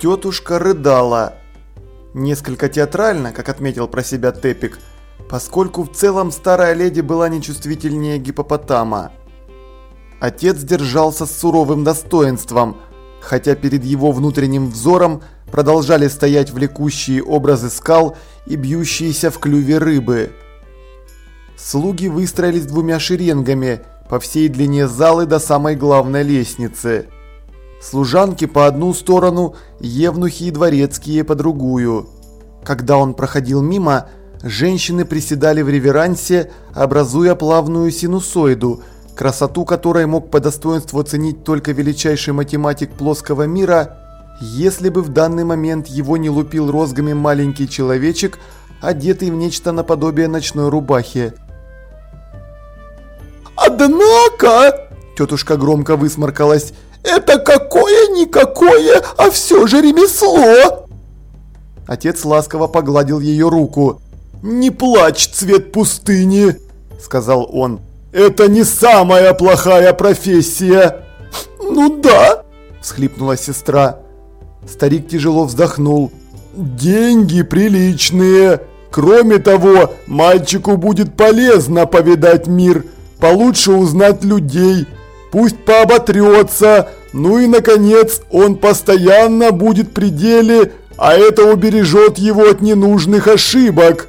Тетушка рыдала. Несколько театрально, как отметил про себя Тепик, поскольку в целом старая леди была нечувствительнее гипопотама. Отец держался с суровым достоинством, хотя перед его внутренним взором продолжали стоять влекущие образы скал и бьющиеся в клюве рыбы. Слуги выстроились двумя шеренгами по всей длине залы до самой главной лестницы. Служанки по одну сторону, евнухи и дворецкие по другую. Когда он проходил мимо, женщины приседали в реверансе, образуя плавную синусоиду, красоту которой мог по достоинству оценить только величайший математик плоского мира, если бы в данный момент его не лупил розгами маленький человечек, одетый в нечто наподобие ночной рубахи. «Однако!» – тетушка громко высморкалась – это какое-никакое, а все же ремесло!» Отец ласково погладил ее руку. «Не плачь, цвет пустыни!» – сказал он. «Это не самая плохая профессия!» «Ну да!» – всхлипнула сестра. Старик тяжело вздохнул. «Деньги приличные! Кроме того, мальчику будет полезно повидать мир, получше узнать людей, пусть пооботрется, ну и наконец он постоянно будет при деле, а это убережет его от ненужных ошибок.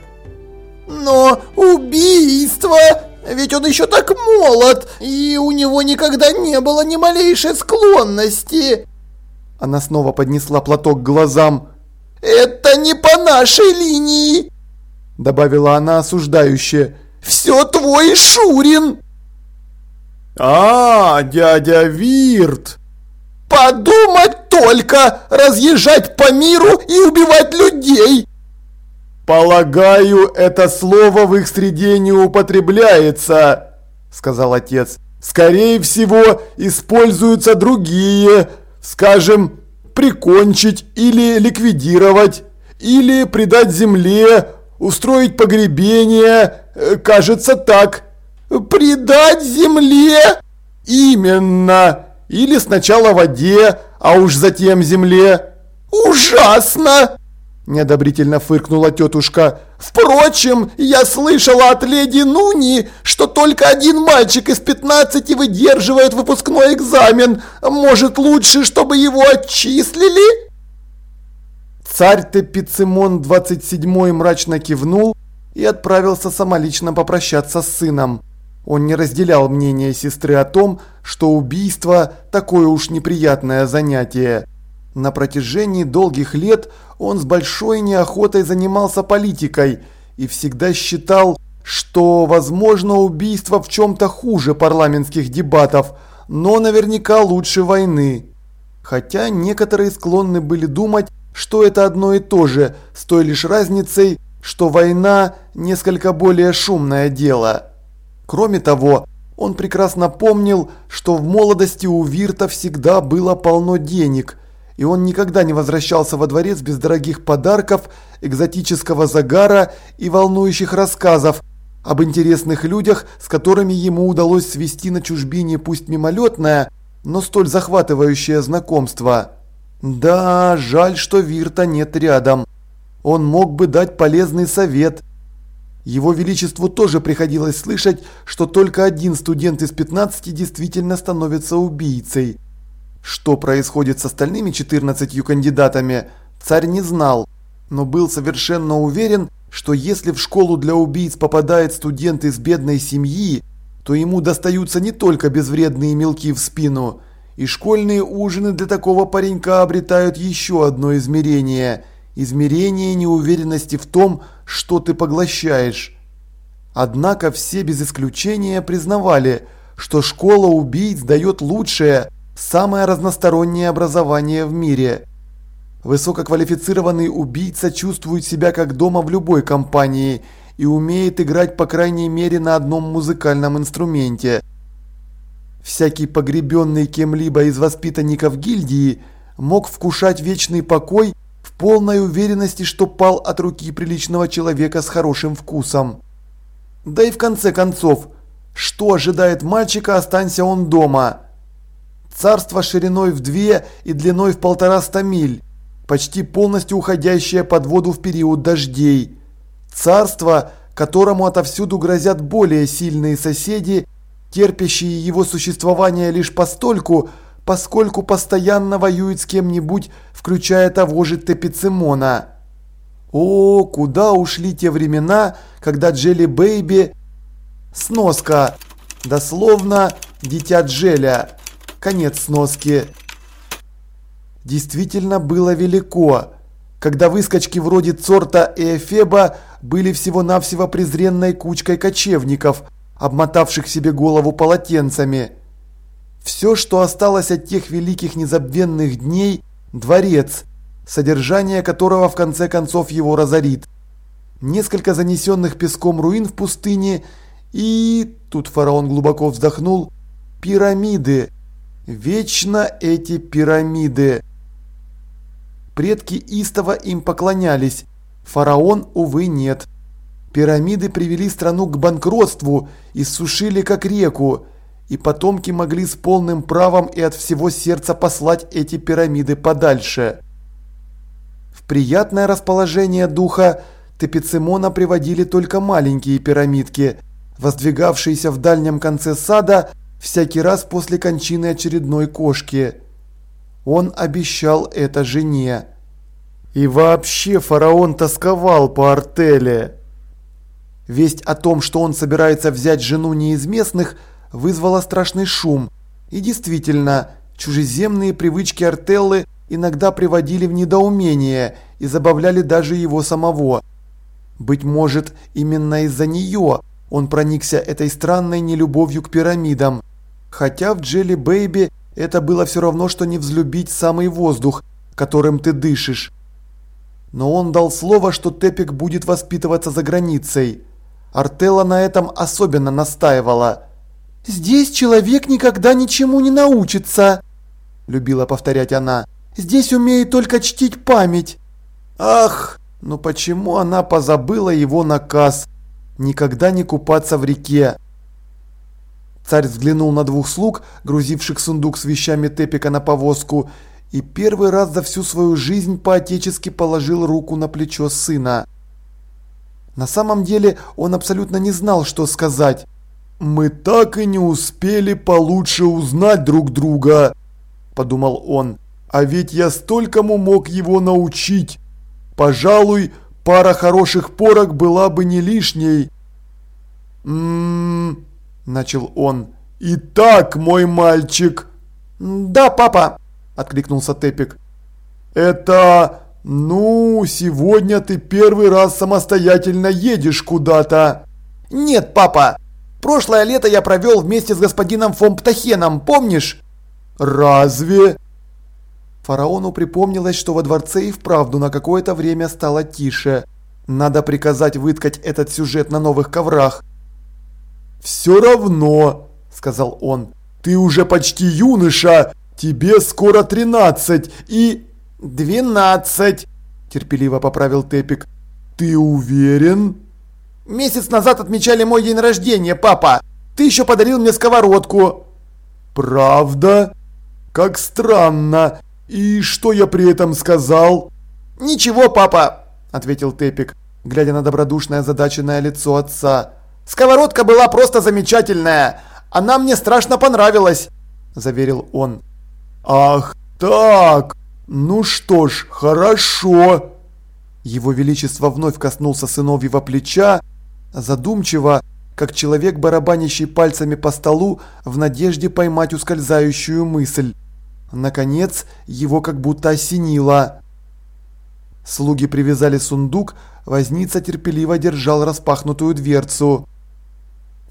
Но убийство! Ведь он еще так молод, и у него никогда не было ни малейшей склонности. Она снова поднесла платок к глазам. «Это не по нашей линии!» Добавила она осуждающе. «Все твой Шурин!» «А, дядя Вирт!» «Подумать только! Разъезжать по миру и убивать людей!» «Полагаю, это слово в их среде не употребляется», — сказал отец. «Скорее всего, используются другие, скажем, прикончить или ликвидировать, или предать земле, устроить погребение, э, кажется так». «Предать земле?» «Именно! Или сначала воде, а уж затем земле!» «Ужасно!» Неодобрительно фыркнула тетушка. «Впрочем, я слышала от леди Нуни, что только один мальчик из 15 выдерживает выпускной экзамен. Может, лучше, чтобы его отчислили?» Царь Тепицимон 27 мрачно кивнул и отправился самолично попрощаться с сыном. Он не разделял мнение сестры о том, что убийство – такое уж неприятное занятие. На протяжении долгих лет он с большой неохотой занимался политикой и всегда считал, что, возможно, убийство в чем-то хуже парламентских дебатов, но наверняка лучше войны. Хотя некоторые склонны были думать, что это одно и то же, с той лишь разницей, что война – несколько более шумное дело. Кроме того, он прекрасно помнил, что в молодости у Вирта всегда было полно денег, и он никогда не возвращался во дворец без дорогих подарков, экзотического загара и волнующих рассказов об интересных людях, с которыми ему удалось свести на чужбине пусть мимолетное, но столь захватывающее знакомство. Да, жаль, что Вирта нет рядом. Он мог бы дать полезный совет – его Величеству тоже приходилось слышать, что только один студент из 15 действительно становится убийцей. Что происходит с остальными 14 кандидатами, царь не знал, но был совершенно уверен, что если в школу для убийц попадает студент из бедной семьи, то ему достаются не только безвредные мелки в спину, и школьные ужины для такого паренька обретают еще одно измерение – измерение неуверенности в том, что ты поглощаешь. Однако все без исключения признавали, что школа убийц дает лучшее, самое разностороннее образование в мире. Высококвалифицированный убийца чувствует себя как дома в любой компании и умеет играть по крайней мере на одном музыкальном инструменте. Всякий погребенный кем-либо из воспитанников гильдии мог вкушать вечный покой полной уверенности, что пал от руки приличного человека с хорошим вкусом. Да и в конце концов, что ожидает мальчика, останься он дома. Царство шириной в две и длиной в полтораста миль. почти полностью уходящее под воду в период дождей. Царство, которому отовсюду грозят более сильные соседи, терпящие его существование лишь постольку, поскольку постоянно воюет с кем-нибудь, включая того же Тепицимона. О, куда ушли те времена, когда Джелли Бэйби... Сноска. Дословно, дитя Джеля. Конец сноски. Действительно было велико, когда выскочки вроде Цорта и Эфеба были всего-навсего презренной кучкой кочевников, обмотавших себе голову полотенцами. Все, что осталось от тех великих незабвенных дней – дворец, содержание которого в конце концов его разорит. Несколько занесенных песком руин в пустыне и, тут фараон глубоко вздохнул, пирамиды. Вечно эти пирамиды. Предки истово им поклонялись, фараон, увы, нет. Пирамиды привели страну к банкротству и сушили как реку, и потомки могли с полным правом и от всего сердца послать эти пирамиды подальше. В приятное расположение духа Тепицимона приводили только маленькие пирамидки, воздвигавшиеся в дальнем конце сада всякий раз после кончины очередной кошки. Он обещал это жене. И вообще фараон тосковал по артеле. Весть о том, что он собирается взять жену не из местных, вызвала страшный шум. И действительно, чужеземные привычки Артеллы иногда приводили в недоумение и забавляли даже его самого. Быть может, именно из-за нее он проникся этой странной нелюбовью к пирамидам. Хотя в Джелли Бэйби это было все равно, что не взлюбить самый воздух, которым ты дышишь. Но он дал слово, что Тепик будет воспитываться за границей. Артелла на этом особенно настаивала. «Здесь человек никогда ничему не научится», – любила повторять она. «Здесь умеет только чтить память». Ах, ну почему она позабыла его наказ? Никогда не купаться в реке. Царь взглянул на двух слуг, грузивших сундук с вещами Тепика на повозку, и первый раз за всю свою жизнь по-отечески положил руку на плечо сына. На самом деле он абсолютно не знал, что сказать. «Мы так и не успели получше узнать друг друга», – подумал он. «А ведь я столькому мог его научить. Пожалуй, пара хороших порок была бы не лишней». «М-м-м», начал он. «Итак, мой мальчик». «Да, папа», – откликнулся Тепик. «Это... ну, сегодня ты первый раз самостоятельно едешь куда-то». «Нет, папа», Прошлое лето я провел вместе с господином фон Птахеном, помнишь?» «Разве?» Фараону припомнилось, что во дворце и вправду на какое-то время стало тише. Надо приказать выткать этот сюжет на новых коврах. «Все равно», – сказал он, – «ты уже почти юноша, тебе скоро тринадцать и...» «Двенадцать», – терпеливо поправил Тепик. «Ты уверен?» Месяц назад отмечали мой день рождения, папа. Ты еще подарил мне сковородку. Правда? Как странно. И что я при этом сказал? Ничего, папа, ответил Тепик, глядя на добродушное озадаченное лицо отца. Сковородка была просто замечательная. Она мне страшно понравилась, заверил он. Ах, так. Ну что ж, хорошо. Его Величество вновь коснулся сыновьего плеча Задумчиво, как человек, барабанящий пальцами по столу в надежде поймать ускользающую мысль. Наконец, его как будто осенило. Слуги привязали сундук, возница терпеливо держал распахнутую дверцу.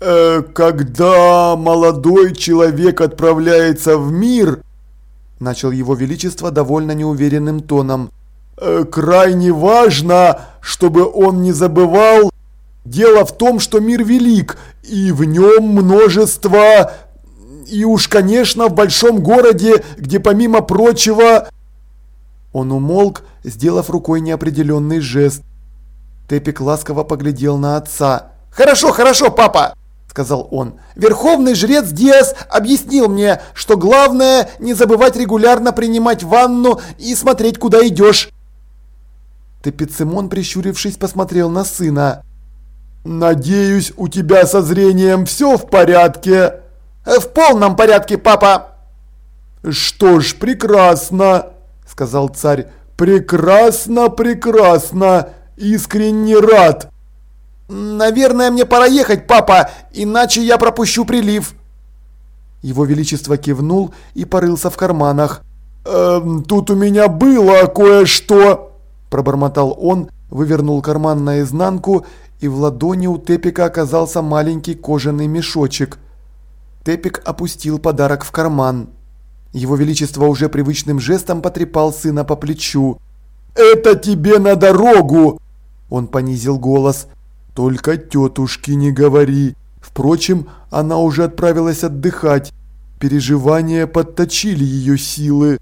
«Э, «Когда молодой человек отправляется в мир», – начал его величество довольно неуверенным тоном, э, – «крайне важно, чтобы он не забывал Дело в том, что мир велик, и в нем множество... И уж, конечно, в большом городе, где помимо прочего... Он умолк, сделав рукой неопределенный жест. Тепик ласково поглядел на отца. «Хорошо, хорошо, папа!» – сказал он. «Верховный жрец Диас объяснил мне, что главное не забывать регулярно принимать ванну и смотреть, куда идешь». Тепицимон, прищурившись, посмотрел на сына. «Надеюсь, у тебя со зрением все в порядке?» «В полном порядке, папа!» «Что ж, прекрасно!» – сказал царь. «Прекрасно, прекрасно! Искренне рад!» «Наверное, мне пора ехать, папа, иначе я пропущу прилив!» Его Величество кивнул и порылся в карманах. «Эм, тут у меня было кое-что!» – пробормотал он, вывернул карман наизнанку, и в ладони у Тепика оказался маленький кожаный мешочек. Тепик опустил подарок в карман. Его Величество уже привычным жестом потрепал сына по плечу. «Это тебе на дорогу!» Он понизил голос. «Только тетушке не говори. Впрочем, она уже отправилась отдыхать. Переживания подточили ее силы».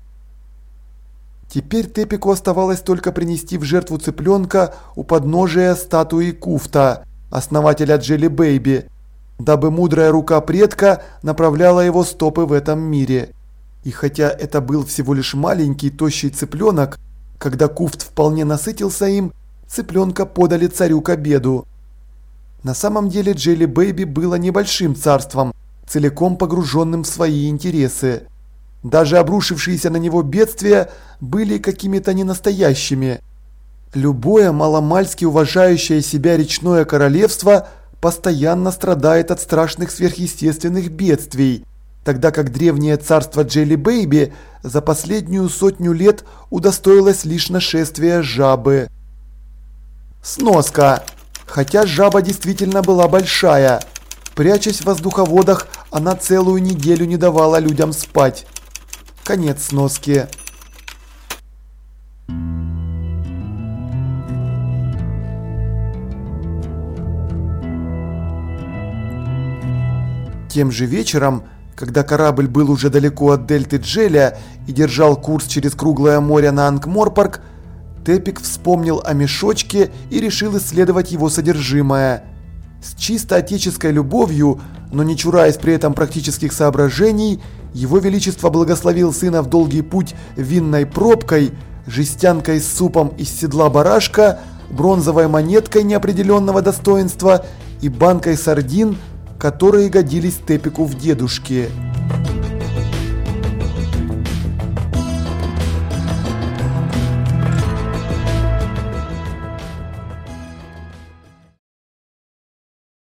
Теперь Тепику оставалось только принести в жертву цыпленка у подножия статуи Куфта, основателя Джелли Бэйби, дабы мудрая рука предка направляла его стопы в этом мире. И хотя это был всего лишь маленький тощий цыпленок, когда Куфт вполне насытился им, цыпленка подали царю к обеду. На самом деле Джелли Бэйби было небольшим царством, целиком погруженным в свои интересы. Даже обрушившиеся на него бедствия были какими-то ненастоящими. Любое маломальски уважающее себя речное королевство постоянно страдает от страшных сверхъестественных бедствий, тогда как древнее царство Джелли Бэйби за последнюю сотню лет удостоилось лишь нашествия жабы. Сноска. Хотя жаба действительно была большая. Прячась в воздуховодах, она целую неделю не давала людям спать. Конец сноски. Тем же вечером, когда корабль был уже далеко от дельты Джеля и держал курс через круглое море на Ангморпарк, Тепик вспомнил о мешочке и решил исследовать его содержимое. С чисто отеческой любовью, но не чураясь при этом практических соображений, его Величество благословил сына в долгий путь винной пробкой, жестянкой с супом из седла барашка, бронзовой монеткой неопределенного достоинства и банкой сардин, которые годились Тепику в дедушке.